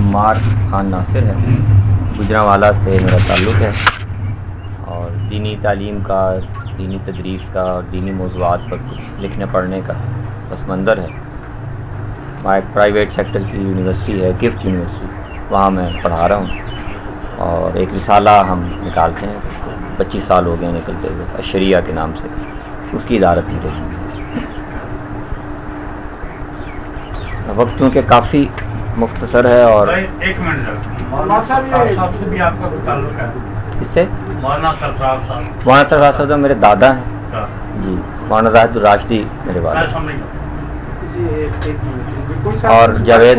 عمار خان ناصر ہے۔ گجرا والا سے میرا تعلق ہے۔ اور دینی تعلیم کا، دینی تدریس کا اور دینی موضوعات پر کچھ لکھنے پڑھنے کا پس منظر ہے۔ وہاں ایک پرائیویٹ سیکٹر کی یونیورسٹی ہے گفٹ یونیورسٹی وہاں میں پڑھا رہا ہوں۔ اور ایک رسالہ ہم نکالتے ہیں۔ اس کو پچیس سال ہو گئے نکلتے ہوئے، اشریہ کے نام سے۔ اس کی ادارت کی رہی وقت چونکہ کافی مختصر ہے اور ایک منٹ اس سے؟ مولانا سرفراز صاحب۔ مولانا سرفراز صاحب میرے دادا ہیں۔ جی مولانا زاہد الراشدی میرے میں والد سمجھ اور جاوید-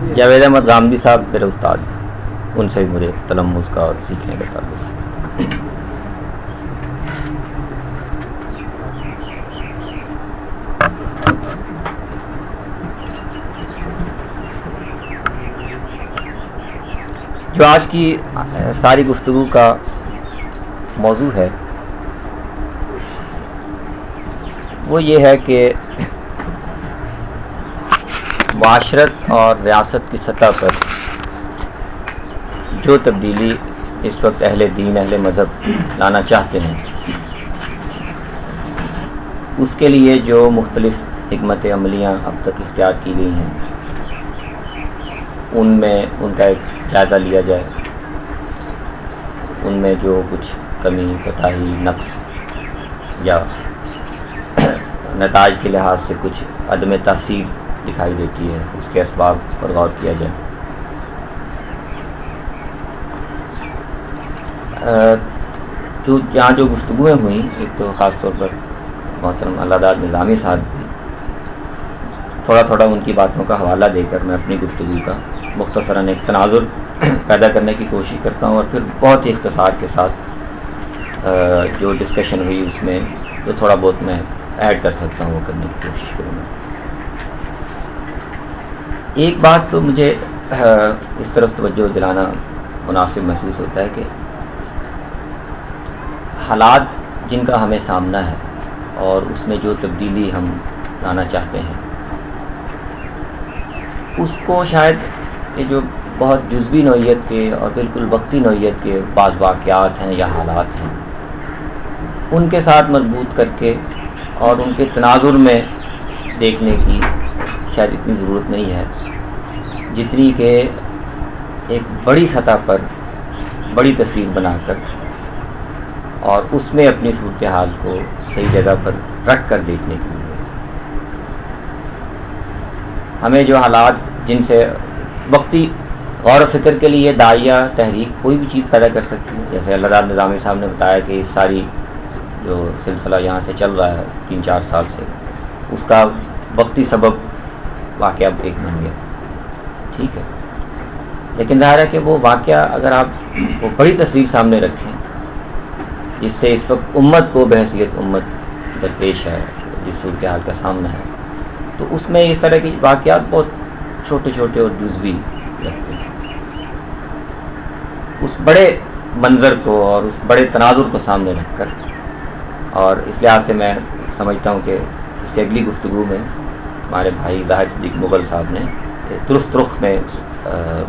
بھی جاوید احمد غامدی صاحب میرے استاد ہیں۔ ان سے بھی مجھے تلمس کا اور سیکھنے کا تعلق جو آج کی ساری گفتگو کا موضوع ہے، وہ یہ ہے کہ معاشرت اور ریاست کی سطح پر جو تبدیلی اس وقت اہل دین، اہل مذہب لانا چاہتے ہیں، اس کے لیے جو مختلف حکمت عملیاں اب تک اختیار کی گئی ہیں، ان میں ان کا ایک جائزہ لیا جائے۔ ان میں جو کچھ کمی کوتاہی نقص یا نتائج کے لحاظ سے کچھ عدم تاثیر دکھائی دیتی ہے، اس کے اسباب پر غور کیا جائے۔ جو جہاں جو گفتگویں ہوئیں، ایک تو خاص طور پر محترم اللہ داد نظامی صاحب، تھوڑا تھوڑا ان کی باتوں کا حوالہ دے کر میں اپنی گفتگو کا مختصراً ایک تناظر پیدا کرنے کی کوشش کرتا ہوں اور پھر بہت ہی اختصار کے ساتھ جو ڈسکشن ہوئی اس میں، جو تھوڑا بہت میں ایڈ کر سکتا ہوں وہ کرنے کی کوشش کروں گا۔ ایک بات تو مجھے اس طرف توجہ دلانا مناسب محسوس ہوتا ہے کہ حالات جن کا ہمیں سامنا ہے اور اس میں جو تبدیلی ہم لانا چاہتے ہیں، اس کو شاید یہ جو بہت جزوی نوعیت کے اور بالکل وقتی نوعیت کے بعض واقعات ہیں یا حالات ہیں، ان کے ساتھ مربوط کر کے اور ان کے تناظر میں دیکھنے کی شاید اتنی ضرورت نہیں ہے، جتنی کہ ایک بڑی سطح پر بڑی تصویر بنا کر اور اس میں اپنی صورتحال کو صحیح جگہ پر رکھ کر دیکھنے کے لیے۔ ہمیں جو حالات جن سے وقتی غور و فکر کے لیے دائیا تحریک، کوئی بھی چیز پیدا کر سکتی ہے۔ جیسے اللہ تعالیٰ نظامی صاحب نے بتایا کہ ساری جو سلسلہ یہاں سے چل رہا ہے، تین چار سال سے، اس کا وقتی سبب واقعہ ایک بن گیا۔ ٹھیک ہے۔ لیکن ظاہر ہے کہ وہ واقعہ اگر آپ وہ بڑی تصویر سامنے رکھیں، جس سے اس وقت امت کو بحثیت امت درپیش ہے، جس صورتحال کا سامنا ہے، تو اس میں اس طرح کے واقعات بہت چھوٹے چھوٹے اور جزوی لگتے ہیں۔ اس بڑے منظر کو اور اس بڑے تناظر کو سامنے رکھ کر، اور اس لحاظ سے میں سمجھتا ہوں کہ اس سے اگلی گفتگو میں ہمارے بھائی ظاہر صدیق مغل صاحب نے درست رخ میں اس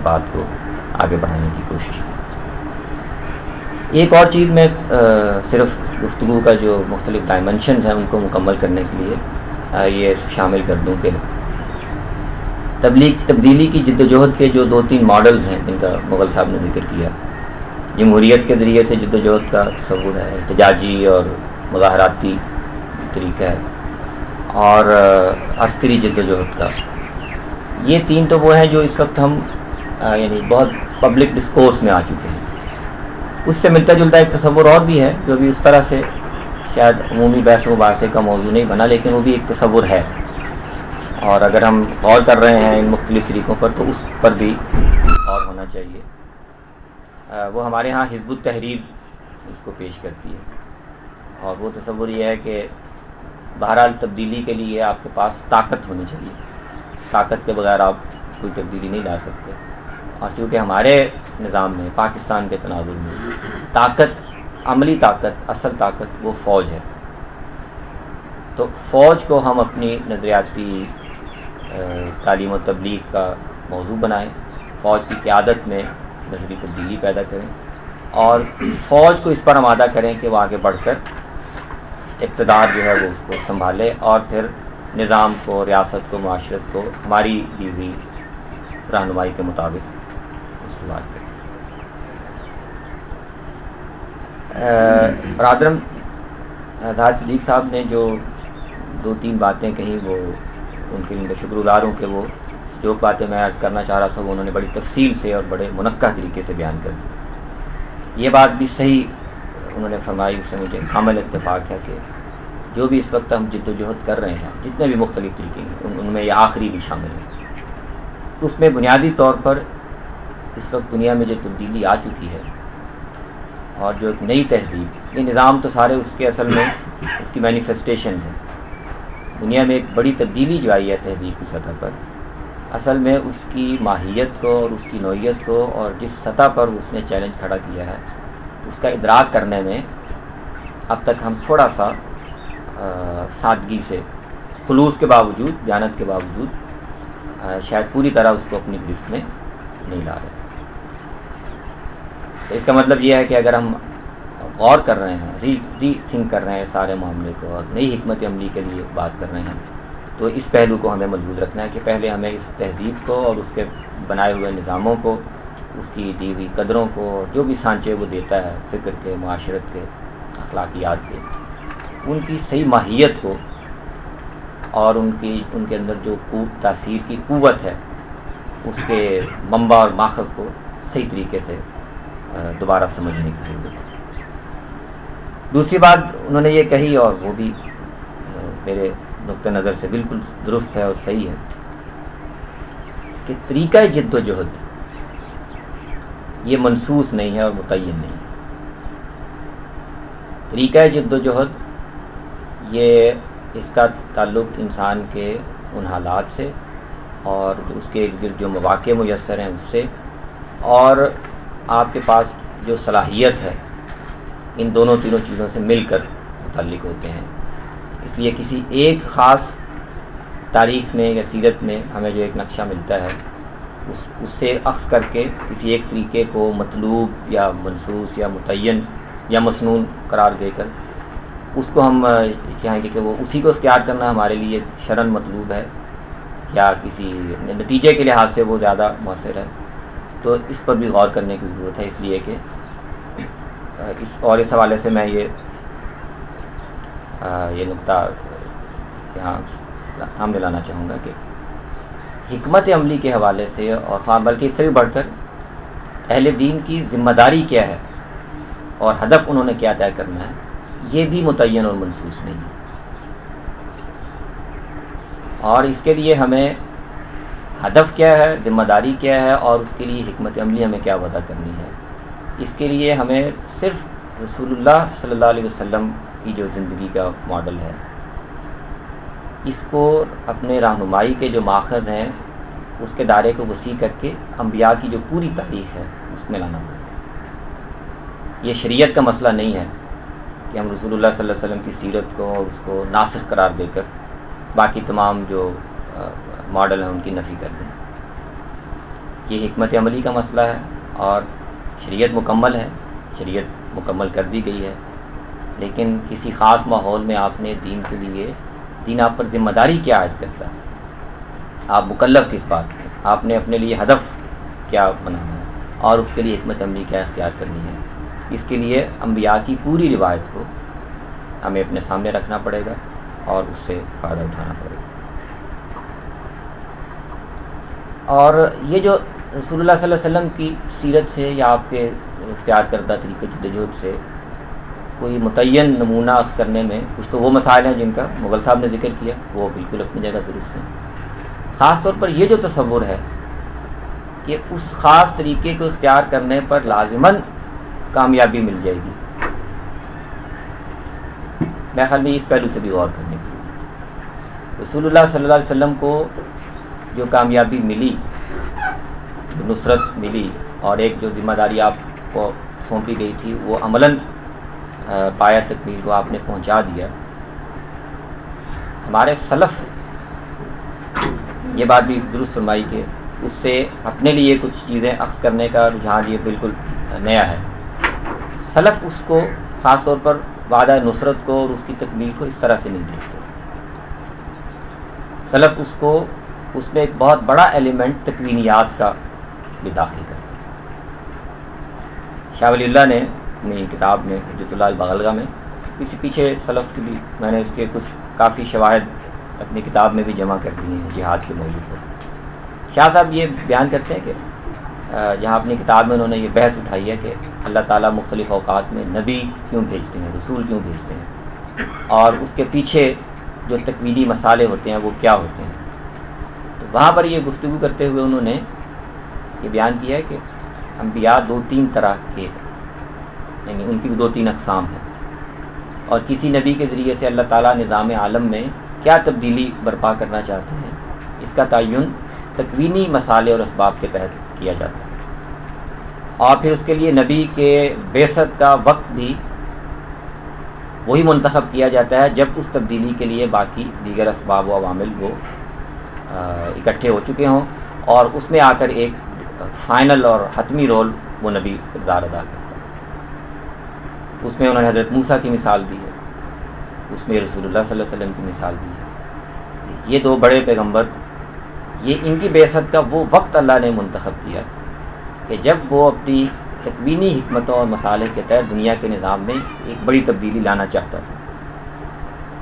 بات کو آگے بڑھانے کی کوشش کی۔ ایک اور چیز میں صرف گفتگو کا جو مختلف ڈائمنشنز ہیں، ان کو مکمل کرنے کے لیے یہ شامل کر دوں کہ تبلیغ تبدیلی کی جد و جہد کے جو دو تین ماڈلز ہیں جن کا مغل صاحب نے ذکر کیا، جمہوریت کے ذریعے سے جد و جہد کا تصور ہے، احتجاجی اور مظاہراتی طریقہ ہے، اور عسکری جد و جہد کا۔ یہ تین تو وہ ہیں جو اس وقت ہم یعنی بہت پبلک ڈسکورس میں آ چکے ہیں۔ اس سے ملتا جلتا ایک تصور اور بھی ہے، جو بھی اس طرح سے شاید عمومی بحث و مباحثے کا موضوع نہیں بنا، لیکن وہ بھی ایک تصور ہے۔ اور اگر ہم غور کر رہے ہیں ان مختلف طریقوں پر تو اس پر بھی غور ہونا چاہیے۔ وہ ہمارے ہاں حزب التحریر اس کو پیش کرتی ہے۔ اور وہ تصور یہ ہے کہ بہرحال تبدیلی کے لیے آپ کے پاس طاقت ہونی چاہیے۔ طاقت کے بغیر آپ کوئی تبدیلی نہیں لا سکتے۔ اور چونکہ ہمارے نظام میں، پاکستان کے تناظر میں، طاقت، عملی طاقت، اصل طاقت وہ فوج ہے۔ تو فوج کو ہم اپنی نظریاتی تعلیم و تبلیغ کا موضوع بنائیں، فوج کی قیادت میں نظری تبدیلی پیدا کریں اور فوج کو اس پر آمادہ کریں کہ وہ آگے بڑھ کر اقتدار جو ہے وہ اس کو سنبھالے اور پھر نظام کو، ریاست کو، معاشرت کو ہماری دی ہوئی رہنمائی کے مطابق استعمال کریں۔ برادرم راج صدیق صاحب نے جو دو تین باتیں کہیں وہ ان کے لیے شکر گزار ہوں کہ وہ جو باتیں میں عرض کرنا چاہ رہا تھا وہ انہوں نے بڑی تفصیل سے اور بڑے منقع طریقے سے بیان کر دی۔ یہ بات بھی صحیح انہوں نے فرمائی، اس سے مجھے کامل اتفاق ہے کہ جو بھی اس وقت ہم جد و جہد کر رہے ہیں، جتنے بھی مختلف طریقے ہیں، ان میں یہ آخری بھی شامل ہے۔ اس میں بنیادی طور پر اس وقت دنیا میں جو تبدیلی آ چکی ہے اور جو ایک نئی تہذیب، یہ نظام تو سارے اس کے اصل میں اس کی مینیفیسٹیشن ہے۔ دنیا میں ایک بڑی تبدیلی جو آئی ہے تہذیب کی سطح پر، اصل میں اس کی ماہیت کو اور اس کی نوعیت کو اور جس سطح پر اس نے چیلنج کھڑا کیا ہے، اس کا ادراک کرنے میں اب تک ہم تھوڑا سا سادگی سے، خلوص کے باوجود جانت کے باوجود شاید پوری طرح اس کو اپنی گرفت میں نہیں لا رہے۔ تو اس کا مطلب یہ ہے کہ اگر ہم غور کر رہے ہیں ری ری تھنک کر رہے ہیں سارے معاملے کو، اور نئی حکمت عملی کے لیے بات کر رہے ہیں۔ تو اس پہلو کو ہمیں مضبوط رکھنا ہے کہ پہلے ہمیں اس تہذیب کو اور اس کے بنائے ہوئے نظاموں کو، اس کی دی ہوئی قدروں کو جو بھی سانچے وہ دیتا ہے، فکر کے، معاشرت کے، اخلاقیات کے، ان کی صحیح ماہیت کو اور ان کی، ان کے اندر جو تاثیر کی قوت ہے، اس کے منبع اور ماخذ کو صحیح طریقے سے دوبارہ سمجھنے کی ضرورت ہے۔ دوسری بات انہوں نے یہ کہی اور وہ بھی، میرے نقطۂ نظر سے بالکل درست ہے اور صحیح ہے کہ طریقہ جد و جہد یہ منسوس نہیں ہے اور متعین نہیں طریقہ جد و جہد یہ اس کا تعلق انسان کے ان حالات سے اور اس کے ارد گرد جو مواقع میسر ہیں اس سے اور آپ کے پاس جو صلاحیت ہے ان دونوں تینوں چیزوں سے مل کر متعلق ہوتے ہیں۔ اس لیے کسی ایک خاص تاریخ میں یا سیرت میں ہمیں جو ایک نقشہ ملتا ہے، اس اس سے عکس کر کے کسی ایک طریقے کو مطلوب یا منسوس یا متعین یا مصنون قرار دے کر اس کو ہم چاہیں گے کہ وہ اسی کو اختیار کرنا ہمارے لیے شرن مطلوب ہے یا کسی نتیجے کے لحاظ سے وہ زیادہ مؤثر ہے۔ تو اس پر بھی غور کرنے کی ضرورت ہے۔ اس لیے کہ اس اور اس حوالے سے میں یہ یہ نقطہ یہاں سامنے لانا چاہوں گا کہ حکمت عملی کے حوالے سے اور بلکہ اس سے بھی بڑھ کر اہل دین کی ذمہ داری کیا ہے اور ہدف انہوں نے کیا طے کرنا ہے، یہ بھی متعین اور منسوس نہیں ہے۔ اور اس کے لیے ہمیں ہدف کیا ہے، ذمہ داری کیا ہے اور اس کے لیے حکمت عملی ہمیں کیا وضع کرنی ہے۔ اس کے لیے ہمیں صرف رسول اللہ صلی اللہ علیہ وسلم کی جو زندگی کا ماڈل ہے۔ اس کو اپنے رہنمائی کے جو ماخذ ہیں، اس کے دائرے کو وسیع کر کے انبیاء کی جو پوری تاریخ ہے، اس میں لانا ہوگا۔ یہ شریعت کا مسئلہ نہیں ہے کہ ہم رسول اللہ صلی اللہ علیہ وسلم کی سیرت کو اور اس کو ناصر قرار دے کر باقی تمام جو ماڈل ہیں، ان کی نفی کر دیں۔ یہ حکمت عملی کا مسئلہ ہے اور شریعت مکمل ہے، شریعت مکمل کر دی گئی ہے۔ لیکن کسی خاص ماحول میں آپ نے دین کے لیے، دین آپ پر ذمہ داری کیا عائد کرتا ہے؟ آپ مکلف کس بات میں؟ آپ نے اپنے لیے ہدف کیا بنانا ہے اور اس کے لیے حکمت عملی کیا اختیار کرنی ہے؟ اس کے لیے انبیاء کی پوری روایت کو ہمیں اپنے سامنے رکھنا پڑے گا اور اس سے فائدہ اٹھانا پڑے گا۔ اور یہ جو رسول اللہ صلی اللہ علیہ وسلم کی سیرت سے یا آپ کے اختیار کردہ طریقے جدوجہد سے کوئی متعین نمونہ عکس کرنے میں کچھ تو وہ مسائل ہیں جن کا مغل صاحب نے ذکر کیا، وہ بالکل اپنی جگہ درست ہیں۔ خاص طور پر یہ جو تصور ہے کہ اس خاص طریقے کو اختیار کرنے پر لازمن کامیابی مل جائے گی۔ میں خیال میں اس پہلو سے بھی غور کرنے کی رسول اللہ صلی اللہ علیہ وسلم کو جو کامیابی ملی نصرت ملی اور ایک جو ذمہ داری آپ کو سونپی گئی تھی، وہ عملاً پایا تکمیل کو آپ نے پہنچا دیا۔ ہمارے سلف یہ بات بھی درست فرمائی کہ اس سے اپنے لیے کچھ چیزیں عکس کرنے کا رجحان یہ بالکل نیا ہے۔ سلف اس کو خاص طور پر وعدہ نصرت کو اور اس کی تکمیل کو اس طرح سے نہیں دیکھتے۔ سلف اس کو، اس میں ایک بہت بڑا ایلیمنٹ تکوینیات کا بھی داخل کرتے شاہ ولی اللہ نے اپنی کتاب میں حجت اللہ البغلگہ میں کسی پیچھے سلف کی بھی میں نے اس کے کچھ کافی شواہد اپنی کتاب میں بھی جمع کر دی ہیں، جہاد کے موضوع پر شاہ صاحب یہ بیان کرتے ہیں کہ جہاں اپنی کتاب میں انہوں نے یہ بحث اٹھائی ہے کہ اللہ تعالیٰ مختلف اوقات میں نبی کیوں بھیجتے ہیں، رسول کیوں بھیجتے ہیں؟ اور اس کے پیچھے جو تکویلی مسالے ہوتے ہیں، وہ کیا ہوتے ہیں؟ تو وہاں پر یہ گفتگو کرتے ہوئے انہوں نے یہ بیان کیا ہے کہ انبیاء دو تین طرح کے یعنی ان کی دو تین اقسام ہیں۔ اور کسی نبی کے ذریعے سے اللہ تعالیٰ نظام عالم میں کیا تبدیلی برپا کرنا چاہتے ہیں، اس کا تعین تکوینی مسالے اور اسباب کے تحت کیا جاتا ہے۔ اور پھر اس کے لیے نبی کے بیست کا وقت بھی وہی منتخب کیا جاتا ہے جب اس تبدیلی کے لیے باقی دیگر اسباب و عوامل وہ اکٹھے ہو چکے ہوں اور اس میں آ کر ایک فائنل اور حتمی رول وہ نبی کردار ادا کرتا ہے۔ اس میں انہوں نے حضرت موسیٰ کی مثال دی ہے۔ اس میں رسول اللہ صلی اللہ علیہ وسلم کی مثال دی ہے۔ یہ دو بڑے پیغمبر، یہ ان کی بیست کا وہ وقت اللہ نے منتخب کیا کہ جب وہ اپنی تکوینی حکمتوں اور مسالے کے تحت دنیا کے نظام میں ایک بڑی تبدیلی لانا چاہتا تھا۔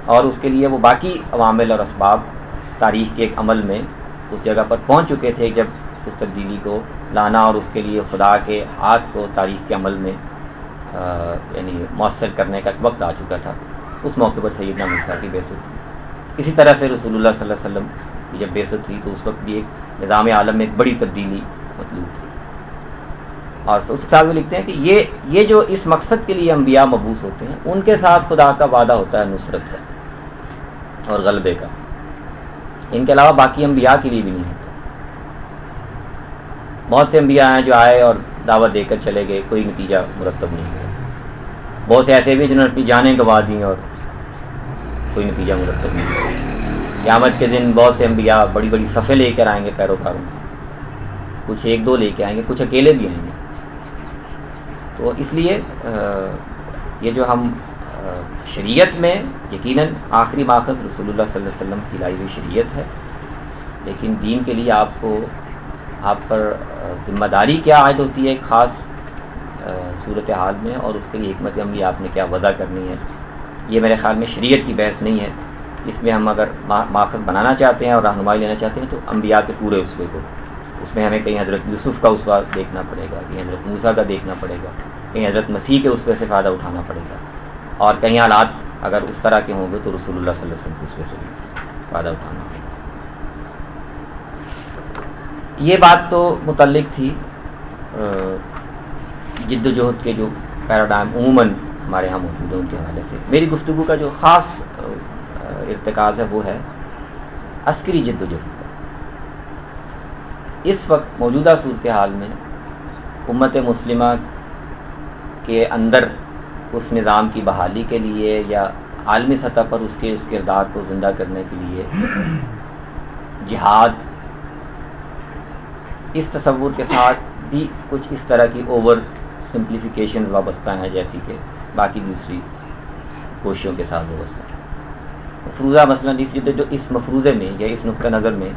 اور اس کے لیے وہ باقی عوامل اور اسباب تاریخ کے ایک عمل میں اس جگہ پر پہنچ چکے تھے جب اس تبدیلی کو لانا اور اس کے لیے خدا کے ہاتھ کو تاریخ کے عمل میں یعنی مؤثر کرنے کا وقت آ چکا تھا۔ اس موقع پر سیدنا مرسا کی بحث تھی۔ اسی طرح سے رسول اللہ صلی اللہ علیہ وسلم کی جب بیست ہوئی تو اس وقت بھی ایک نظام عالم میں ایک بڑی تبدیلی مطلوب تھی۔ اور اس کتاب میں لکھتے ہیں کہ یہ یہ جو اس مقصد کے لیے انبیاء مبوس ہوتے ہیں، ان کے ساتھ خدا کا وعدہ ہوتا ہے، نصرت کا اور غلبے کا۔ ان کے علاوہ باقی انبیاء کے لیے بھی نہیں ہوتا بہت سے انبیاء ہیں جو آئے اور دعوت دے کر چلے گئے، کوئی نتیجہ مرتب نہیں ہوا بہت سے ایسے بھی جنہوں نے اپنی جانیں گوا دیں اور کوئی نتیجہ مرتب نہیں ہوا قیامت کے دن بہت سے انبیاء بڑی بڑی صفحے لے کر آئیں گے پیروکاروں میں۔ کچھ ایک دو لے کے آئیں گے، کچھ اکیلے بھی آئیں گے۔ تو اس لیے یہ جو ہم شریعت میں یقیناً آخری ماخذ رسول اللہ صلی اللہ علیہ وسلم کی لائی ہوئی شریعت ہے۔ لیکن دین کے لیے آپ کو آپ پر ذمہ داری کیا عائد ہوتی ہے ایک خاص صورت حال میں اور اس کے لیے حکمت عملی آپ نے کیا وضع کرنی ہے؟ یہ میرے خیال میں شریعت کی بحث نہیں ہے۔ اس میں ہم اگر ماخذ بنانا چاہتے ہیں اور رہنمائی لینا چاہتے ہیں تو انبیاء کے پورے اسوے کو، اس میں ہمیں کہیں حضرت یوسف کا اسوا دیکھنا پڑے گا، کہیں حضرت موسا کا دیکھنا پڑے گا، کہیں حضرت مسیح کے اسوے سے فائدہ اٹھانا پڑے گا۔ اور کہیں حالات اگر اس طرح کے ہوں گے تو رسول اللہ صلی اللہ علیہ وسلم کے اسوے سے فائدہ اٹھانا پڑے گا۔ یہ بات تو متعلق تھی جد وجہد کے جو پیراڈائم عموماً ہمارے یہاں موجود ہیں، ان کے حوالے سے۔ میری گفتگو کا جو خاص ارتکاز ہے، وہ ہے عسکری جد و جہد۔ کا اس وقت موجودہ صورتحال میں امت مسلمہ کے اندر اس نظام کی بحالی کے لیے یا عالمی سطح پر اس کے اس کردار کو زندہ کرنے کے لیے جہاد اس تصور کے ساتھ بھی کچھ اس طرح کی اوور سمپلیفیکیشن وابستہ ہیں جیسی کہ باقی دوسری کوششوں کے ساتھ وابستہ ہیں۔ مفروضہ مثلا اس جد جو اس مفروضے میں یا اس نقطۂ نظر میں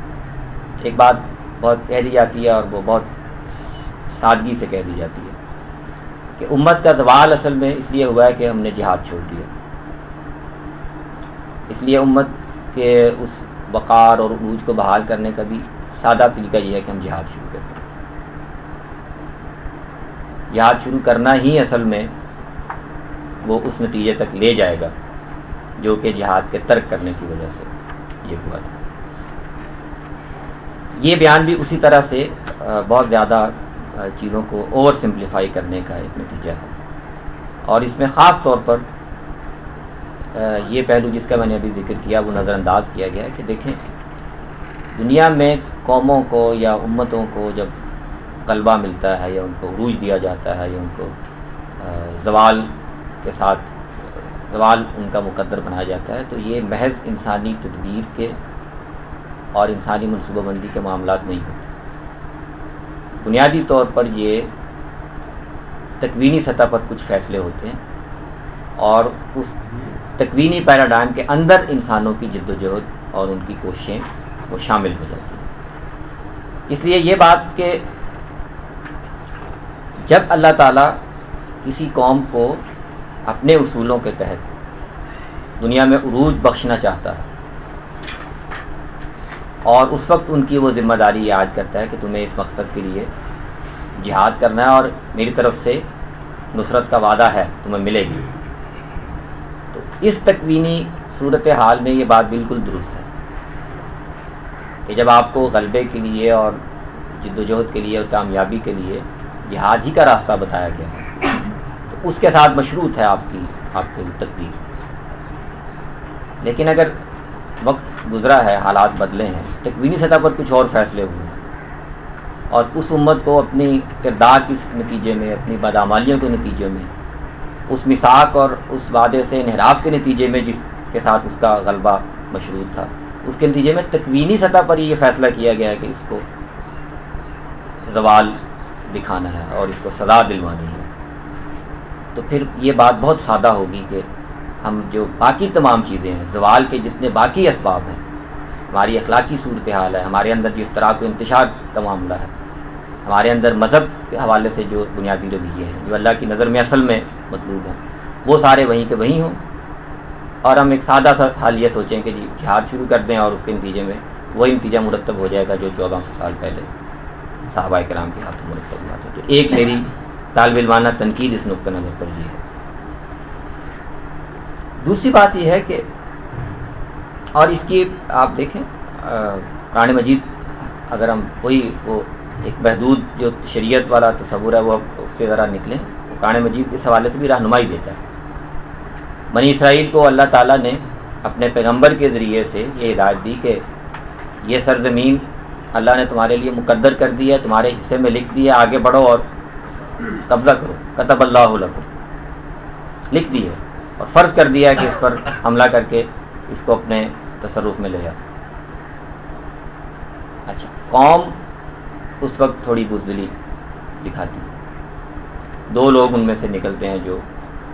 ایک بات بہت کہہ دی جاتی ہے اور وہ بہت سادگی سے کہہ دی جاتی ہے کہ امت کا زوال اصل میں اس لیے ہوا ہے کہ ہم نے جہاد چھوڑ دیا۔ اس لیے امت کے اس وقار اور عروج کو بحال کرنے کا بھی سادہ طریقہ یہ ہے کہ ہم جہاد شروع کرتے ہیں۔ جہاد شروع کرنا ہی اصل میں وہ اس نتیجے تک لے جائے گا جو کہ جہاد کے ترک کرنے کی وجہ سے یہ ہوا تھا۔ یہ بیان بھی اسی طرح سے بہت زیادہ چیزوں کو اوور سمپلیفائی کرنے کا ایک نتیجہ ہے۔ اور اس میں خاص طور پر یہ پہلو جس کا میں نے ابھی ذکر کیا، وہ نظر انداز کیا گیا ہے کہ دیکھیں، دنیا میں قوموں کو یا امتوں کو جب غلبہ ملتا ہے یا ان کو عروج دیا جاتا ہے یا ان کو زوال کے ساتھ، زوال ان کا مقدر بنایا جاتا ہے، تو یہ محض انسانی تدبیر کے اور انسانی منصوبہ بندی کے معاملات نہیں ہوتے۔ بنیادی طور پر یہ تکوینی سطح پر کچھ فیصلے ہوتے ہیں اور اس تکوینی پیراڈائم کے اندر انسانوں کی جد و جہد اور ان کی کوششیں وہ شامل ہو جاتی ہیں۔ اس لیے یہ بات کہ جب اللہ تعالیٰ کسی قوم کو اپنے اصولوں کے تحت دنیا میں عروج بخشنا چاہتا ہے اور اس وقت ان کی وہ ذمہ داری یاد کرتا ہے کہ تمہیں اس مقصد کے لیے جہاد کرنا ہے اور میری طرف سے نصرت کا وعدہ ہے، تمہیں ملے گی۔ تو اس تکوینی صورت حال میں یہ بات بالکل درست ہے۔ کہ جب آپ کو غلبے کے لیے اور جد و جہد کے لیے اور کامیابی کے لیے جہاد ہی کا راستہ بتایا گیا تو اس کے ساتھ مشروط ہے آپ کی آپ کی تقدیر۔ لیکن اگر وقت گزرا ہے، حالات بدلے ہیں، تکوینی سطح پر کچھ اور فیصلے ہوئے ہیں، اور اس امت کو اپنی کردار کے نتیجے میں، اپنی بدعمالیوں کے نتیجے میں، اس مساق اور اس وعدے سے انحراف کے نتیجے میں، جس کے ساتھ اس کا غلبہ مشروط تھا۔ اس کے نتیجے میں تکوینی سطح پر یہ فیصلہ کیا گیا ہے کہ اس کو زوال دکھانا ہے اور اس کو سزا دلوانی ہے۔ تو پھر یہ بات بہت سادہ ہوگی کہ ہم جو باقی تمام چیزیں ہیں، زوال کے جتنے باقی اسباب ہیں، ہماری اخلاقی صورتحال ہے، ہمارے اندر جو اختراق و انتشار کا معاملہ ہے، ہمارے اندر مذہب کے حوالے سے جو بنیادی رویے ہیں، جو اللہ کی نظر میں اصل میں مطلوب ہیں، وہ سارے وہیں کے وہیں ہوں۔ اور ہم ایک سادہ سا حال یہ سوچیں کہ جی جہاد شروع کر دیں اور اس کے نتیجے میں وہی نتیجہ مرتب ہو جائے گا جو چودہ سو سال پہلے صحابہ کرام کے ہاتھوں مرتب ہوا تھا۔ تو ایک میری طالب علمانہ تنقید اس نقطۂ نظر پر یہ ہے۔ دوسری بات یہ ہے کہ، اور اس کی آپ دیکھیں قرآن مجید اگر ہم وہی وہ ایک محدود جو شریعت والا تصور ہے وہ اس سے ذرا نکلیں، قرآن مجید اس حوالے سے بھی رہنمائی دیتا ہے۔ بنی اسرائیل کو اللہ تعالیٰ نے اپنے پیغمبر کے ذریعے سے یہ ہدایت دی کہ یہ سرزمین اللہ نے تمہارے لیے مقدر کر دی ہے، تمہارے حصے میں لکھ دیا آگے بڑھو اور قبضہ کرو۔ کتب اللہ لکھو لکھ دی ہے اور فرض کر دیا کہ اس پر حملہ کر کے اس کو اپنے تصرف میں لے جاؤ۔ اچھا قوم اس وقت تھوڑی بزدلی دکھاتی۔ دو لوگ ان میں سے نکلتے ہیں جو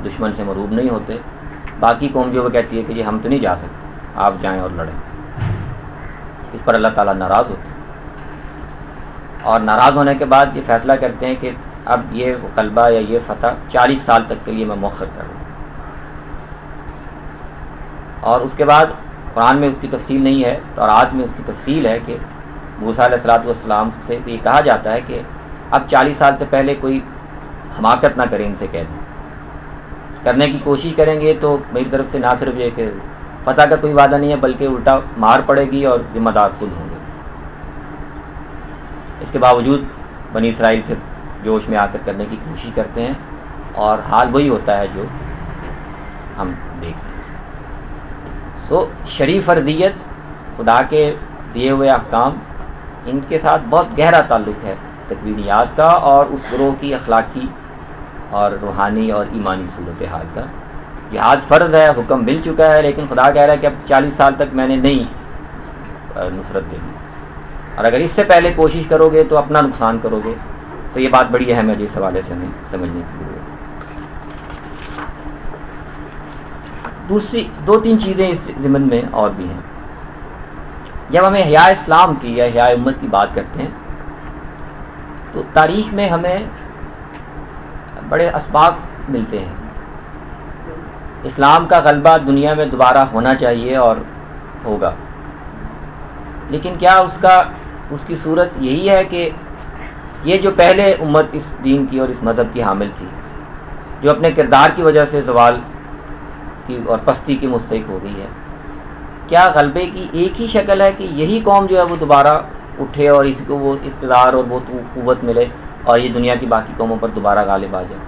دشمن سے مروب نہیں ہوتے۔ باقی قوم جو وہ کہتی ہے کہ جی ہم تو نہیں جا سکتے، آپ جائیں اور لڑیں۔ اس پر اللہ تعالیٰ ناراض ہوتے ہیں۔ اور ناراض ہونے کے بعد یہ فیصلہ کرتے ہیں کہ اب یہ قلبہ یا یہ فتح چالیس سال تک کے لیے میں موخر کر رہا ہوں۔ اور اس کے بعد قرآن میں اس کی تفصیل نہیں ہے تو آج میں اس کی تفصیل ہے کہ بھوسا علیہ السلاط والسلام سے یہ کہا جاتا ہے کہ اب چالیس سال سے پہلے کوئی حماقت نہ کریں ان سے کہہ دیں کرنے کی کوشش کریں گے تو میری طرف سے نہ صرف یہ کہ فتح کا کوئی وعدہ نہیں ہے، بلکہ الٹا مار پڑے گی اور ذمہ دار خود ہوں گے۔ اس کے باوجود بنی اسرائیل پھر جوش میں آ کر کرنے کی کوشش کرتے ہیں اور حال وہی ہوتا ہے جو ہم دیکھتے ہیں۔ سو شریف ارضیت خدا کے دیے ہوئے احکام، ان کے ساتھ بہت گہرا تعلق ہے تقوینیات کا اور اس گروہ کی اخلاقی اور روحانی اور ایمانی صورت حال کا۔ جہاد فرض ہے، حکم مل چکا ہے، لیکن خدا کہہ رہا ہے کہ اب چالیس سال تک میں نے نہیں نصرت دینی اور اگر اس سے پہلے کوشش کرو گے تو اپنا نقصان کرو گے تو یہ بات بڑی اہم ہے، جس حوالے سے ہمیں سمجھنے کی ضرورت دوسری، دو تین چیزیں اس ضمن میں اور بھی ہیں۔ جب ہمیں حیا اسلام کی یا حیا امت کی بات کرتے ہیں، تو تاریخ میں ہمیں بڑے اسباب ملتے ہیں۔ اسلام کا غلبہ دنیا میں دوبارہ ہونا چاہیے اور ہوگا۔ لیکن کیا اس کا، اس کی صورت یہی ہے کہ یہ جو پہلے امت اس دین کی اور اس مذہب کی حامل تھی، جو اپنے کردار کی وجہ سے زوال کی اور پستی کی مستحق ہو گئی ہے، کیا غلبے کی ایک ہی شکل ہے کہ یہی قوم جو ہے وہ دوبارہ اٹھے اور اس کو وہ اقتدار اور وہ قوت ملے؟ اور یہ دنیا کی باقی قوموں پر دوبارہ غالب آ جائے۔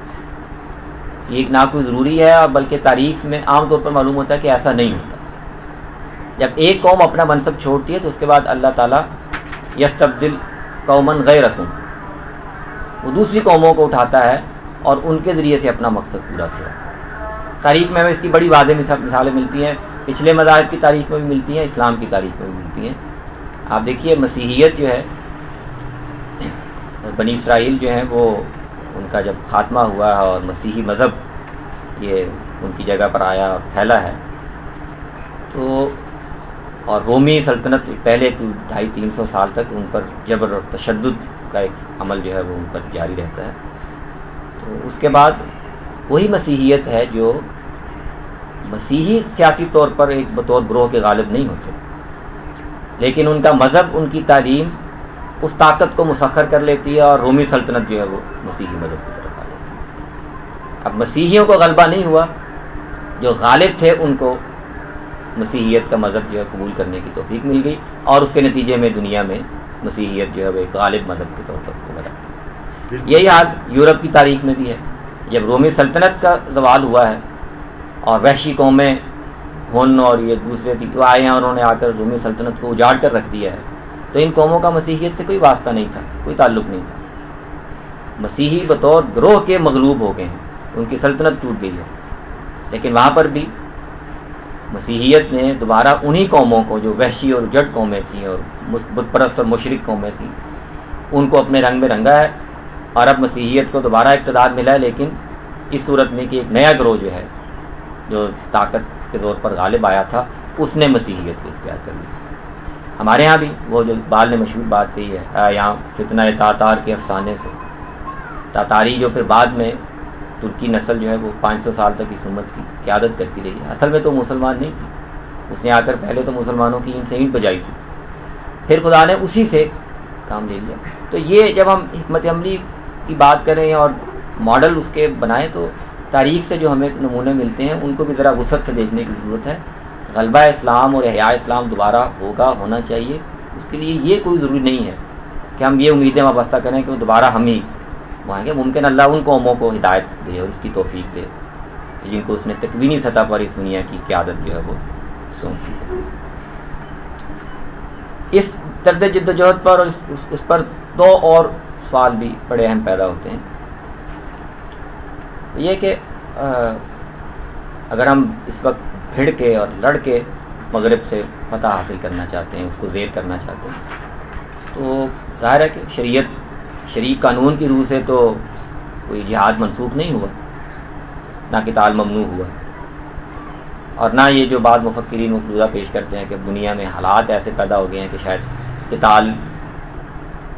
یہ ایک نہ کوئی ضروری ہے، اور بلکہ تاریخ میں عام طور پر معلوم ہوتا ہے کہ ایسا نہیں ہوتا۔ جب ایک قوم اپنا منصب چھوڑتی ہے، تو اس کے بعد اللہ تعالیٰ یس تبدیل قومن غیر وہ دوسری قوموں کو اٹھاتا ہے اور ان کے ذریعے سے اپنا مقصد پورا کیا تاریخ میں ہمیں اس کی بڑی واضح مثالیں ملتی ہیں۔ پچھلے مذاہب کی تاریخ میں بھی ملتی ہیں، اسلام کی تاریخ میں بھی ملتی ہیں۔ آپ دیکھیے، مسیحیت جو ہے بنی اسرائیل جو ہیں وہ ان کا جب خاتمہ ہوا ہے اور مسیحی مذہب یہ ان کی جگہ پر آیا اور پھیلا ہے، تو اور رومی سلطنت پہلے ڈھائی تین سو سال تک ان پر جبر اور تشدد کا ایک عمل جو ہے وہ ان پر جاری رہتا ہے۔ تو اس کے بعد وہی مسیحیت ہے جو مسیحی سیاسی طور پر ایک بطور گروہ کے غالب نہیں ہوتے، لیکن ان کا مذہب، ان کی تعلیم اس طاقت کو مسخر کر لیتی ہے اور رومی سلطنت جو ہے وہ مسیحی مذہب کی طرف آ جاتی ہے۔ اب مسیحیوں کو غلبہ نہیں ہوا۔ جو غالب تھے ان کو مسیحیت کا مذہب جو ہے قبول کرنے کی توفیق مل گئی اور اس کے نتیجے میں دنیا میں مسیحیت جو ہے وہ ایک غالب مذہب کے طور پر ابھرا یہی حال یورپ کی تاریخ میں بھی ہے۔ جب رومی سلطنت کا زوال ہوا ہے اور وحشی قومیں ہن اور یہ دوسرے آئے ہیں انہوں نے آ کر رومی سلطنت کو اجاڑ کر رکھ دیا ہے تو ان قوموں کا مسیحیت سے کوئی واسطہ نہیں تھا، کوئی تعلق نہیں تھا۔ مسیحی بطور گروہ کے مغلوب ہو گئے ہیں، ان کی سلطنت ٹوٹ گئی ہے۔ لیکن وہاں پر بھی مسیحیت نے دوبارہ انہی قوموں کو جو وحشی اور جٹ قومیں تھیں اور بت پرست اور مشرق قومیں تھیں، ان کو اپنے رنگ میں رنگا ہے۔ اور اب مسیحیت کو دوبارہ اقتدار ملا ہے، لیکن اس صورت میں کہ ایک نیا گروہ جو ہے، جو طاقت کے طور پر غالب آیا تھا، اس نے مسیحیت کو اختیار کر لی ہمارے ہاں بھی وہ جو بال نے مشہور بات کہی ہے یہاں فتنہ تاتار کے افسانے سے۔ تاتاری جو پھر بعد میں ترکی نسل جو ہے وہ پانچ سو سال تک اس امت کی قیادت کرتی رہی۔ ہے اصل میں تو مسلمان نہیں تھی۔ اس نے آ کر پہلے تو مسلمانوں کی ان سے اینٹ بجائی تھی۔ پھر خدا نے اسی سے کام لے لیا۔ تو یہ جب ہم حکمت عملی کی بات کریں اور ماڈل اس کے بنائیں تو تاریخ سے جو ہمیں نمونے ملتے ہیں، ان کو بھی ذرا وسعت سے دیکھنے کی ضرورت ہے۔ غلبہ اسلام اور احیاء اسلام دوبارہ ہوگا، ہونا چاہیے۔ اس کے لیے یہ کوئی ضروری نہیں ہے کہ ہم یہ امیدیں وابستہ کریں کہ وہ دوبارہ ہم ہی وہاں گے۔ ممکن اللہ ان قوموں کو ہدایت دے اور اس کی توفیق دے، جن کو اس نے تکوینی سطح پر اس دنیا کی قیادت جو ہے وہ سونپی ہے اس طرز جد جہد پر اور اس پر دو اور سوال بھی بڑے اہم پیدا ہوتے ہیں۔ یہ کہ اگر ہم اس وقت بھیڑ کے اور لڑ کے مغرب سے فتح حاصل کرنا چاہتے ہیں، اس کو زیر کرنا چاہتے ہیں۔ تو ظاہر ہے کہ شریعت شریع قانون کی روح سے تو کوئی جہاد منسوخ نہیں ہوا، نہ کتال ممنوع ہوا۔ اور نہ یہ جو بعض مفکرین مفروضہ پیش کرتے ہیں کہ دنیا میں حالات ایسے پیدا ہو گئے ہیں کہ شاید کتال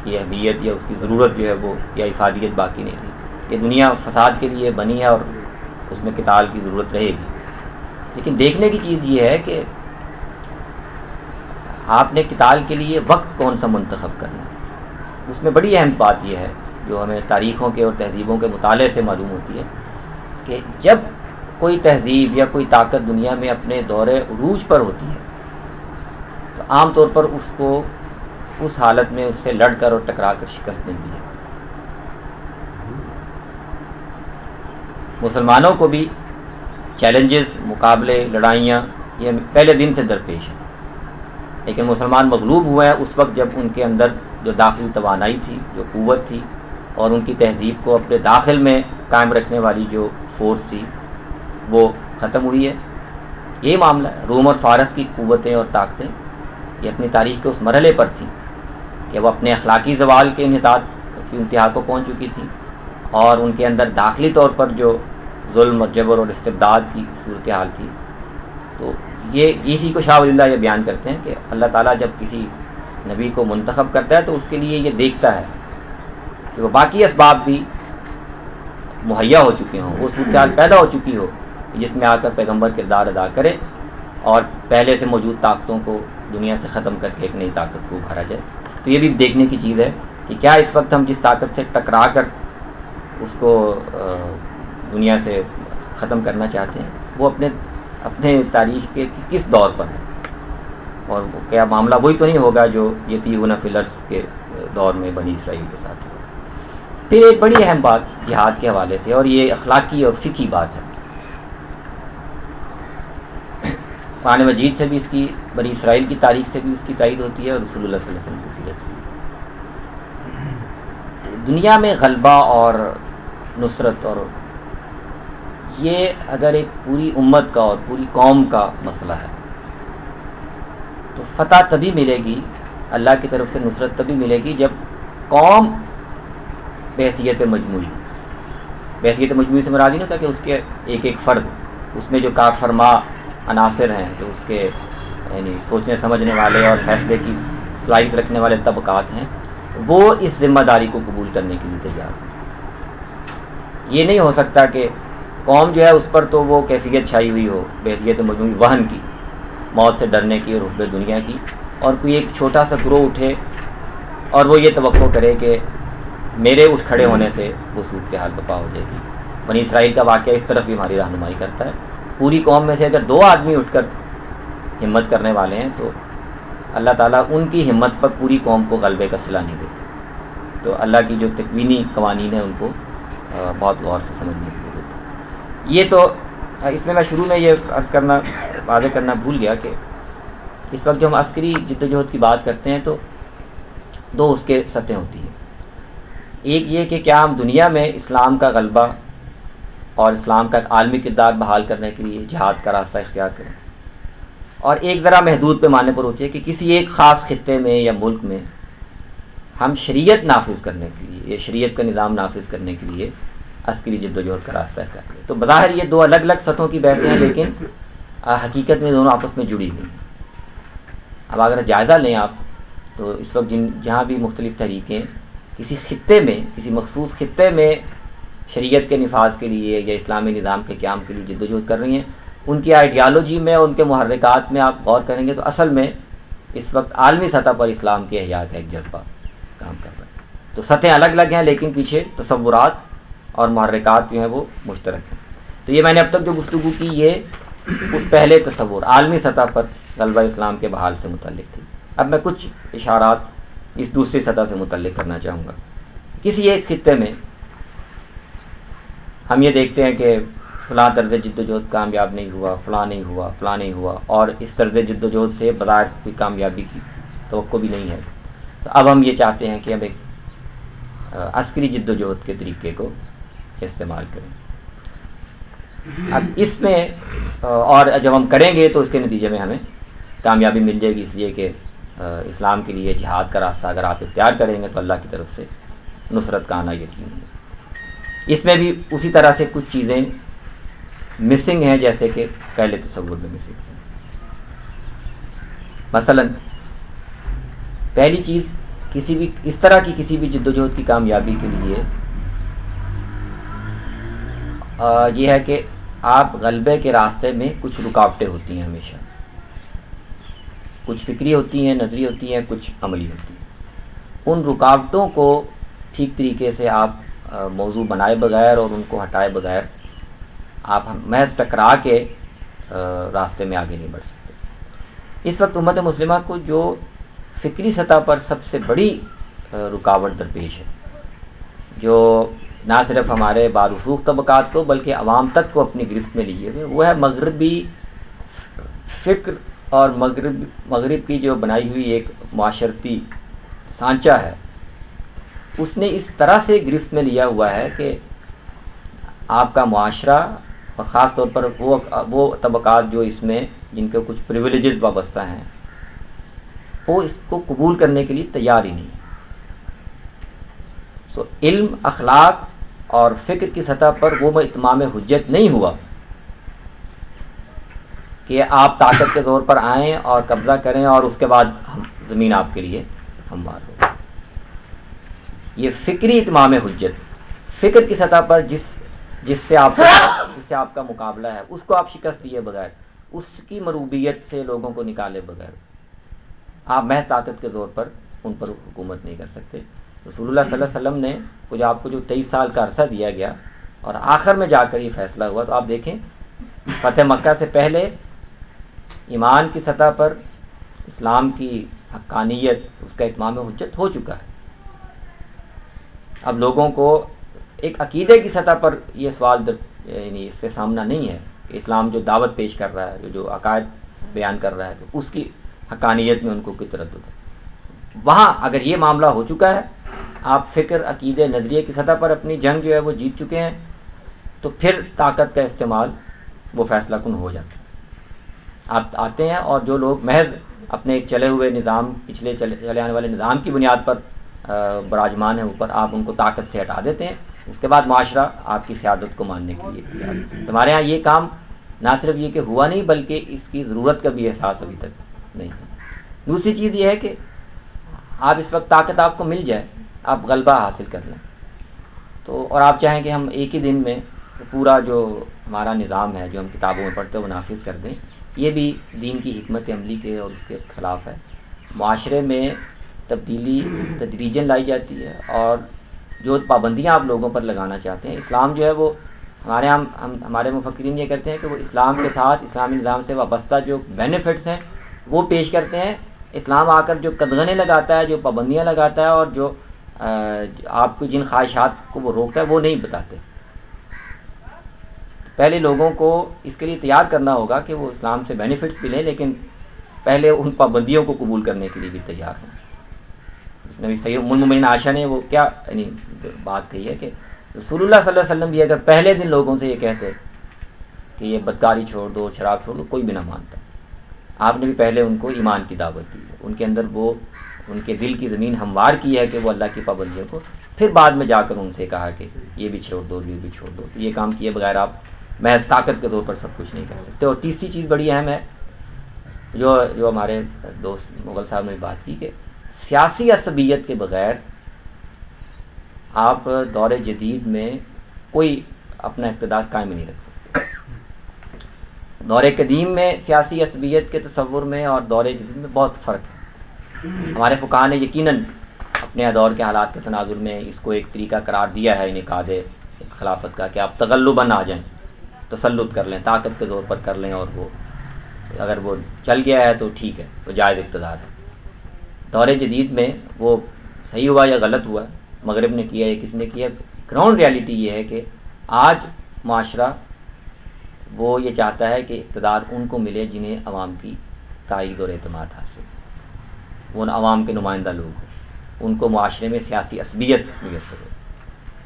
کی اہمیت یا اس کی ضرورت جو ہے وہ یا افادیت باقی نہیں تھی یہ دنیا فساد کے لیے بنی ہے اور اس میں کتال کی ضرورت رہے گی۔ لیکن دیکھنے کی چیز یہ ہے کہ آپ نے کتال کے لیے وقت کون سا منتخب کرنا اس میں بڑی اہم بات یہ ہے جو ہمیں تاریخوں کے اور تہذیبوں کے مطالعے سے معلوم ہوتی ہے کہ جب کوئی تہذیب یا کوئی طاقت دنیا میں اپنے دور عروج پر ہوتی ہے، تو عام طور پر اس کو اس حالت میں اس سے لڑ کر اور ٹکرا کر شکست ملتی ہے۔ مسلمانوں کو بھی چیلنجز، مقابلے، لڑائیاں، یہ پہلے دن سے درپیش ہیں۔ لیکن مسلمان مغلوب ہوئے ہیں اس وقت جب ان کے اندر جو داخلی توانائی تھی، جو قوت تھی، اور ان کی تہذیب کو اپنے داخل میں قائم رکھنے والی جو فورس تھی، وہ ختم ہوئی ہے۔ یہ معاملہ، روم اور فارس کی قوتیں اور طاقتیں، یہ اپنی تاریخ کے اس مرحلے پر تھیں کہ وہ اپنے اخلاقی زوال کے انحطاط، کی انتہا کو پہنچ چکی تھیں، اور ان کے اندر داخلی طور پر جو ظلم اور جبر اور استبداد کی صورت حال تھی تو یہ اسی کو شاہ ولی اللہ یہ بیان کرتے ہیں کہ اللہ تعالیٰ جب کسی نبی کو منتخب کرتا ہے تو اس کے لیے یہ دیکھتا ہے کہ وہ باقی اسباب بھی مہیا ہو چکے ہوں، وہ صورتحال پیدا ہو چکی ہو جس میں آ کر پیغمبر کردار ادا کرے اور پہلے سے موجود طاقتوں کو دنیا سے ختم کر کے ایک نئی طاقت کو ابھارا جائے۔ تو یہ بھی دیکھنے کی چیز ہے کہ کیا اس وقت ہم جس طاقت سے ٹکرا کر اس کو دنیا سے ختم کرنا چاہتے ہیں۔ وہ اپنے اپنے تاریخ کے کس دور پر ہے اور کیا معاملہ وہی تو نہیں ہوگا جو یہ تیون فلرس کے دور میں بنی اسرائیل کے ساتھ ہوا۔ پھر ایک بڑی اہم بات جہاد کے حوالے سے، اور یہ اخلاقی اور فکی بات ہے۔ قرآن مجید سے بھی اس کی، بنی اسرائیل کی تاریخ سے بھی اس کی تائید ہوتی ہے اور رسول اللہ صلی اللہ علیہ وسلم کی سیرت سے دنیا میں غلبہ اور نصرت اور یہ اگر ایک پوری امت کا اور پوری قوم کا مسئلہ ہے، تو فتح تبھی ملے گی، اللہ کی طرف سے نصرت تبھی ملے گی جب قوم بحثیت مجموعی بحثیت مجموعی سے مراد نہیں ہوتا کہ اس کے ایک ایک فرد، اس میں جو کار فرما عناصر ہیں، جو اس کے یعنی سوچنے، سمجھنے والے اور فیصلے کی صلاحیت رکھنے والے طبقات ہیں، وہ اس ذمہ داری کو قبول کرنے کے لیے تیار یہ نہیں ہو سکتا کہ قوم جو ہے اس پر تو وہ کیفیت چھائی ہوئی ہو بحثیت مجموعی وہن کی، موت سے ڈرنے کی اور حب دنیا کی۔ اور کوئی ایک چھوٹا سا گروہ اٹھے اور وہ یہ توقع کرے کہ میرے اٹھ کھڑے ہونے سے وہ سود کے حال بپا ہو جائے گی۔ بنی اسرائیل کا واقعہ اس طرف بھی ہماری رہنمائی کرتا ہے۔ پوری قوم میں سے اگر دو آدمی اٹھ کر ہمت کرنے والے ہیں تو اللہ تعالیٰ ان کی ہمت پر پوری قوم کو غلبے کا صلاح نہیں دیتے تو اللہ کی جو تکوینی قوانین ہیں ان کو بہت غور سے سمجھنے کی یہ تو، اس میں میں شروع میں یہ عرض کرنا، واضح کرنا بھول گیا کہ اس وقت جو ہم عسکری جد و جہد کی بات کرتے ہیں تو دو اس کے سطح ہوتی ہیں۔ ایک یہ کہ کیا ہم دنیا میں اسلام کا غلبہ اور اسلام کا ایک عالمی کردار بحال کرنے کے لیے جہاد کا راستہ اختیار کریں۔ اور ایک ذرا محدود پیمانے پر ہوتی ہے کہ کسی ایک خاص خطے میں یا ملک میں ہم شریعت نافذ کرنے کے لیے، یا شریعت کا نظام نافذ کرنے کے لیے عسکری جد و کا راستہ اختیار کریں تو بظاہر یہ دو الگ الگ سطحوں کی بحثیں ہیں، لیکن حقیقت میں دونوں آپس میں جڑی ہوئی ہیں۔ اب اگر جائزہ لیں آپ، تو اس وقت جن جہاں بھی مختلف طریقے، کسی خطے میں، کسی مخصوص خطے میں شریعت کے نفاذ کے لیے یا اسلامی نظام کے قیام کے لیے جد وجہد کر رہی ہیں، ان کی آئیڈیالوجی میں ان کے محرکات میں آپ غور کریں گے تو اصل میں اس وقت عالمی سطح پر اسلام کی احیات ہے ایک جذبہ کام کر رہا ہے۔ تو سطحیں الگ الگ ہیں، لیکن پیچھے تصورات اور محرکات جو ہیں وہ مشترک ہیں۔ تو یہ میں نے اب تک جو گفتگو کی یہ اس پہلے تصور، عالمی سطح پر غلبہ اسلام کے بحال سے متعلق تھی۔ اب میں کچھ اشارات اس دوسری سطح سے متعلق کرنا چاہوں گا۔ کسی ایک خطے میں ہم یہ دیکھتے ہیں کہ فلاں طرز جد و جہد کامیاب نہیں ہوا، فلاں نہیں ہوا، فلاں نہیں ہوا، اور اس طرز جد و جہد سے بظاہر کوئی کامیابی کی توقع بھی نہیں ہے۔ تو اب ہم یہ چاہتے ہیں کہ ہم ایک عسکری جد و جہد کے طریقے کو استعمال کریں۔ اب اس میں اور جب ہم کریں گے تو اس کے نتیجے میں ہمیں کامیابی مل جائے گی، اس لیے کہ اسلام کے لیے جہاد کا راستہ اگر آپ اختیار کریں گے تو اللہ کی طرف سے نصرت کا آنا یقین ہے۔ اس میں بھی اسی طرح سے کچھ چیزیں مسنگ ہیں، جیسے کہ پہلے تصور میں مسنگ ہیں۔ مثلا، پہلی چیز کسی بھی، اس طرح کی کسی بھی جد و جہد کی کامیابی کے لیے یہ ہے کہ آپ غلبے کے راستے میں کچھ رکاوٹیں ہوتی ہیں ہمیشہ۔ کچھ فکری ہوتی ہیں، نظری ہوتی ہیں، کچھ عملی ہوتی ہیں۔ ان رکاوٹوں کو ٹھیک طریقے سے آپ موضوع بنائے بغیر اور ان کو ہٹائے بغیر آپ محض ٹکرا کے راستے میں آگے نہیں بڑھ سکتے۔ اس وقت امت مسلمہ کو جو فکری سطح پر سب سے بڑی رکاوٹ درپیش ہے، جو نہ صرف ہمارے بارسوخ طبقات کو بلکہ عوام تک کو اپنی گرفت میں لیے ہوئے وہ ہے مغربی فکر اور مغرب مغرب کی جو بنائی ہوئی ایک معاشرتی سانچہ ہے۔ اس نے اس طرح سے گرفت میں لیا ہوا ہے کہ آپ کا معاشرہ اور خاص طور پر وہ وہ طبقات جو اس میں جن کے کچھ پریولیجز وابستہ ہیں، وہ اس کو قبول کرنے کے لیے تیار ہی نہیں۔ سو علم، اخلاق اور فکر کی سطح پر وہ اتمام حجت نہیں ہوا کہ آپ طاقت کے زور پر آئیں اور قبضہ کریں اور اس کے بعد ہم زمین آپ کے لیے ہموار ہو یہ فکری اتمام حجت، فکر کی سطح پر جس جس سے آپ جس سے آپ کا مقابلہ ہے، اس کو آپ شکست دیے بغیر، اس کی مروبیت سے لوگوں کو نکالے بغیر، آپ محض طاقت کے زور پر ان پر حکومت نہیں کر سکتے۔ رسول اللہ صلی اللہ علیہ وسلم نے کچھ آپ کو جو تیئیس سال کا عرصہ دیا گیا اور آخر میں جا کر یہ فیصلہ ہوا، تو آپ دیکھیں، فتح مکہ سے پہلے ایمان کی سطح پر اسلام کی حقانیت، اس کا اتمام حجت ہو چکا ہے۔ اب لوگوں کو ایک عقیدے کی سطح پر یہ سوال یعنی اس سے سامنا نہیں ہے کہ اسلام جو دعوت پیش کر رہا ہے، جو عقائد بیان کر رہا ہے، تو اس کی حقانیت میں ان کو کس طرح وہاں اگر یہ معاملہ ہو چکا ہے آپ فکر، عقیدے، نظریے کی سطح پر اپنی جنگ جو ہے وہ جیت چکے ہیں، تو پھر طاقت کا استعمال وہ فیصلہ کن ہو جاتا ہے۔ آپ آتے ہیں اور جو لوگ محض اپنے ایک چلے ہوئے نظام، پچھلے چلے چلے آنے والے نظام کی بنیاد پر براجمان ہے اوپر، آپ ان کو طاقت سے ہٹا دیتے ہیں۔ اس کے بعد معاشرہ آپ کی سیادت کو ماننے کے لیے تمہارے یہاں یہ کام نہ صرف یہ کہ ہوا نہیں، بلکہ اس کی ضرورت کا بھی احساس ابھی تک نہیں دوسری چیز یہ ہے کہ آپ اس وقت طاقت آپ کو مل جائے۔ آپ غلبہ حاصل کر لیں۔ تو اور آپ چاہیں کہ ہم ایک ہی دن میں پورا جو ہمارا نظام ہے، جو ہم کتابوں میں پڑھتے ہیں، وہ نافذ کر دیں۔ یہ بھی دین کی حکمت عملی کے اور اس کے خلاف ہے۔ معاشرے میں تبدیلی تدریجن لائی جاتی ہے اور جو پابندیاں آپ لوگوں پر لگانا چاہتے ہیں، اسلام جو ہے وہ ہمارے یہاں ہم، ہمارے مفکرین یہ کرتے ہیں کہ وہ اسلام کے ساتھ، اسلامی نظام سے وابستہ جو بینیفٹس ہیں، وہ پیش کرتے ہیں۔ اسلام آ کر جو قدغنے لگاتا ہے، جو پابندیاں لگاتا ہے اور جو آپ کو جن خواہشات کو وہ روکتا ہے وہ نہیں بتاتے۔ پہلے لوگوں کو اس کے لیے تیار کرنا ہوگا کہ وہ اسلام سے بینیفٹس بھی لیں، لیکن پہلے ان پابندیوں کو قبول کرنے کے لیے بھی تیار ہوں۔ اس نے بھی صحیح ممین آشا نے وہ کیا یعنی بات کہی ہے کہ رسول اللہ صلی اللہ علیہ وسلم بھی اگر پہلے دن لوگوں سے یہ کہتے کہ یہ بدکاری چھوڑ دو، شراب چھوڑ دو، کوئی بھی نہ مانتا۔ آپ نے بھی پہلے ان کو ایمان کی دعوت دی۔ ان کے اندر وہ ان کے دل کی زمین ہموار کی ہے کہ وہ اللہ کی پابندیوں کو پھر بعد میں جا کر ان سے کہا کہ یہ بھی چھوڑ دو، یہ بھی چھوڑ دو۔ تو یہ کام کیے بغیر آپ محض طاقت کے طور پر سب کچھ نہیں کر سکتے۔ اور تیسری چیز بڑی اہم ہے، جو جو ہمارے دوست مغل صاحب نے بات کی کہ سیاسی عصبیت کے بغیر آپ دور جدید میں کوئی اپنا اقتدار قائم نہیں رکھ سکتے۔ دور قدیم میں سیاسی عصبیت کے تصور میں اور دور جدید میں بہت فرق ہے۔ ہمارے فقان نے یقیناً اپنے دور کے حالات کے تناظر میں اس کو ایک طریقہ قرار دیا ہے انعقاد خلافت کا کہ آپ تغلباً آ جائیں، تسلط کر لیں، طاقت کے طور پر کر لیں اور وہ اگر وہ چل گیا ہے تو ٹھیک ہے تو جائز اقتدار ہے۔ دور جدید میں وہ صحیح ہوا یا غلط ہوا، مغرب نے کیا یا کسی نے کیا، گراؤنڈ ریالٹی یہ ہے کہ آج معاشرہ وہ یہ چاہتا ہے کہ اقتدار ان کو ملے جنہیں عوام کی تائید اور اعتماد حاصل وہ ان عوام کے نمائندہ لوگ ہوں ان کو معاشرے میں سیاسی عصبیت میسر ہو۔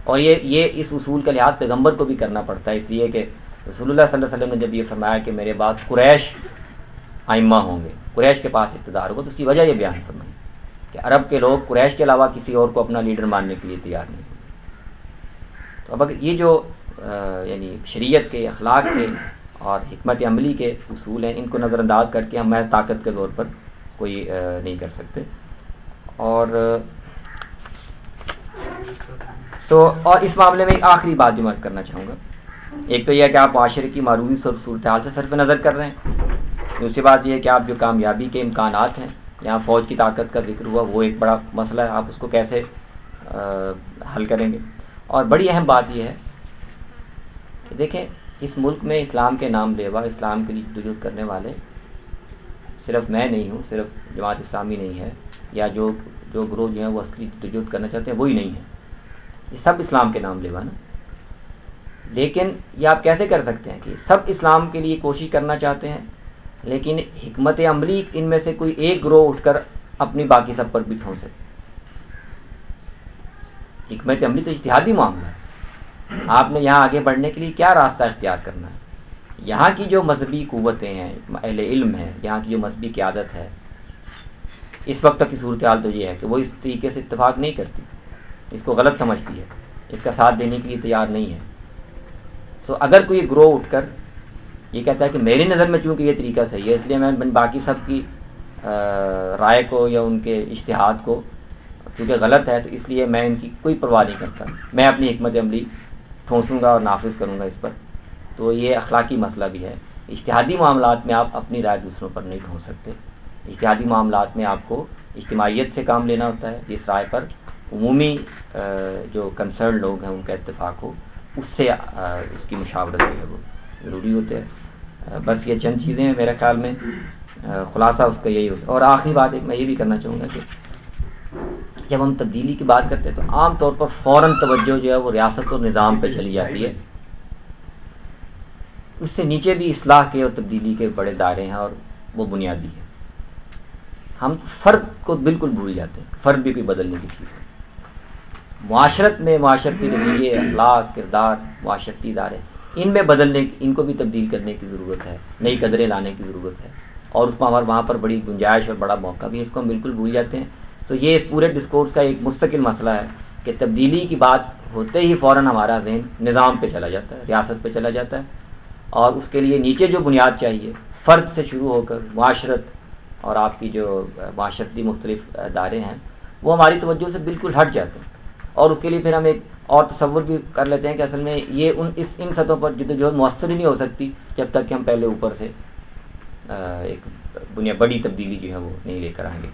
اور یہ یہ اس اصول کا لحاظ پیغمبر کو بھی کرنا پڑتا ہے، اس لیے کہ رسول اللہ صلی اللہ علیہ وسلم نے جب یہ فرمایا کہ میرے بعد قریش آئمہ ہوں گے، قریش کے پاس اقتدار ہوگا، تو اس کی وجہ یہ بیان فرمائی کہ عرب کے لوگ قریش کے علاوہ کسی اور کو اپنا لیڈر ماننے کے لیے تیار نہیں تو اب یہ جو یعنی شریعت کے، اخلاق کے اور حکمت عملی کے اصول ہیں، ان کو نظر انداز کر کے ہم میں طاقت کے طور پر کوئی نہیں کر سکتے۔ اور تو، اور اس معاملے میں ایک آخری بات جو میں کرنا چاہوں گا۔ ایک تو یہ ہے کہ آپ معاشرے کی معروفی صورتحال سے صرف نظر کر رہے ہیں۔ دوسری بات یہ ہے کہ آپ جو کامیابی کے امکانات ہیں، یہاں فوج کی طاقت کا ذکر ہوا، وہ ایک بڑا مسئلہ ہے۔ آپ اس کو کیسے حل کریں گے؟ اور بڑی اہم بات یہ ہے کہ دیکھیں، اس ملک میں اسلام کے نام لیوا، اسلام کے لیے جدوجہد کرنے والے صرف میں نہیں ہوں، صرف جماعت اسلامی نہیں ہے، یا جو جو گروہ جو ہیں وہ عسکری جدوجہد کرنا چاہتے ہیں، وہی نہیں ہے۔ یہ سب اسلام کے نام لیوا نا۔ لیکن یہ آپ کیسے کر سکتے ہیں کہ سب اسلام کے لیے کوشش کرنا چاہتے ہیں، لیکن حکمت عملی ان میں سے کوئی ایک گروہ اٹھ کر اپنی باقی سب پر بھی ٹھونسے۔ حکمت عملی تو اشتہادی معاملہ ہے۔ آپ نے یہاں آگے بڑھنے کے لیے کیا راستہ اختیار کرنا ہے؟ یہاں کی جو مذہبی قوتیں ہیں، اہل علم ہے یہاں کی جو مذہبی قیادت ہے، اس وقت تک کی صورتحال تو یہ ہے کہ وہ اس طریقے سے اتفاق نہیں کرتی، اس کو غلط سمجھتی ہے، اس کا ساتھ دینے کے لیے تیار نہیں ہے۔ تو اگر کوئی گروہ اٹھ کر یہ کہتا ہے کہ میری نظر میں چونکہ یہ طریقہ صحیح ہے، اس لیے میں باقی سب کی رائے کو یا ان کے اشتہاد کو کیونکہ غلط ہے، تو اس لیے میں ان کی کوئی پرواہ نہیں کرتا۔ میں اپنی حکمت عملی ٹھونسوں گا اور نافذ کروں گا اس پر۔ تو یہ اخلاقی مسئلہ بھی ہے۔ اشتہادی معاملات میں آپ اپنی رائے دوسروں پر نہیں ٹھونس سکتے۔ اشتہادی معاملات میں آپ کو اجتماعیت سے کام لینا ہوتا ہے۔ جس رائے پر عمومی جو کنسرن لوگ ہیں، ان کا اتفاق ہو، اس سے اس کی مشاورت جو ہے وہ ضروری ہوتے ہیں۔ بس یہ چند چیزیں ہیں میرے خیال میں۔ خلاصہ اس کا یہی ہوتا ہے اور آخری بات ایک میں یہ بھی کرنا چاہوں گا کہ جب ہم تبدیلی کی بات کرتے ہیں تو عام طور پر فوراً توجہ جو ہے وہ ریاست اور نظام پہ چلی جاتی ہے۔ اس سے نیچے بھی اصلاح کے اور تبدیلی کے بڑے دائرے ہیں اور وہ بنیادی ہے ہم فرد کو بالکل بھول جاتے ہیں، فرد بھی کوئی بدلنے کی چیز ہے معاشرت میں معاشرتی رویے اخلاق، کردار، معاشرتی ادارے، ان میں بدلنے، ان کو بھی تبدیل کرنے کی ضرورت ہے، نئی قدریں لانے کی ضرورت ہے۔ اور اس کو ہمارے، وہاں پر بڑی گنجائش اور بڑا موقع بھی ہے، اس کو ہم بالکل بھول جاتے ہیں۔ تو یہ اس پورے ڈسکورس کا ایک مستقل مسئلہ ہے کہ تبدیلی کی بات ہوتے ہی فوراً ہمارا ذہن نظام پہ چلا جاتا ہے، ریاست پہ چلا جاتا ہے۔ اور اس کے لیے نیچے جو بنیاد چاہیے فرد سے شروع ہو کر معاشرت اور آپ کی جو معاشرتی مختلف ادارے ہیں وہ ہماری توجہ سے بالکل ہٹ جاتے ہیں۔ اور اس کے لیے پھر ہم ایک اور تصور بھی کر لیتے ہیں کہ اصل میں یہ ان اس ان سطحوں پر جد جو مؤثر ہی نہیں ہو سکتی جب تک کہ ہم پہلے اوپر سے ایک بنیا بڑی تبدیلی جو ہے وہ نہیں لے کر آئیں گے۔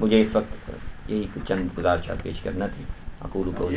مجھے اس وقت یہی کچھ چند گزارشات پیش کرنا تھی۔ اکول کو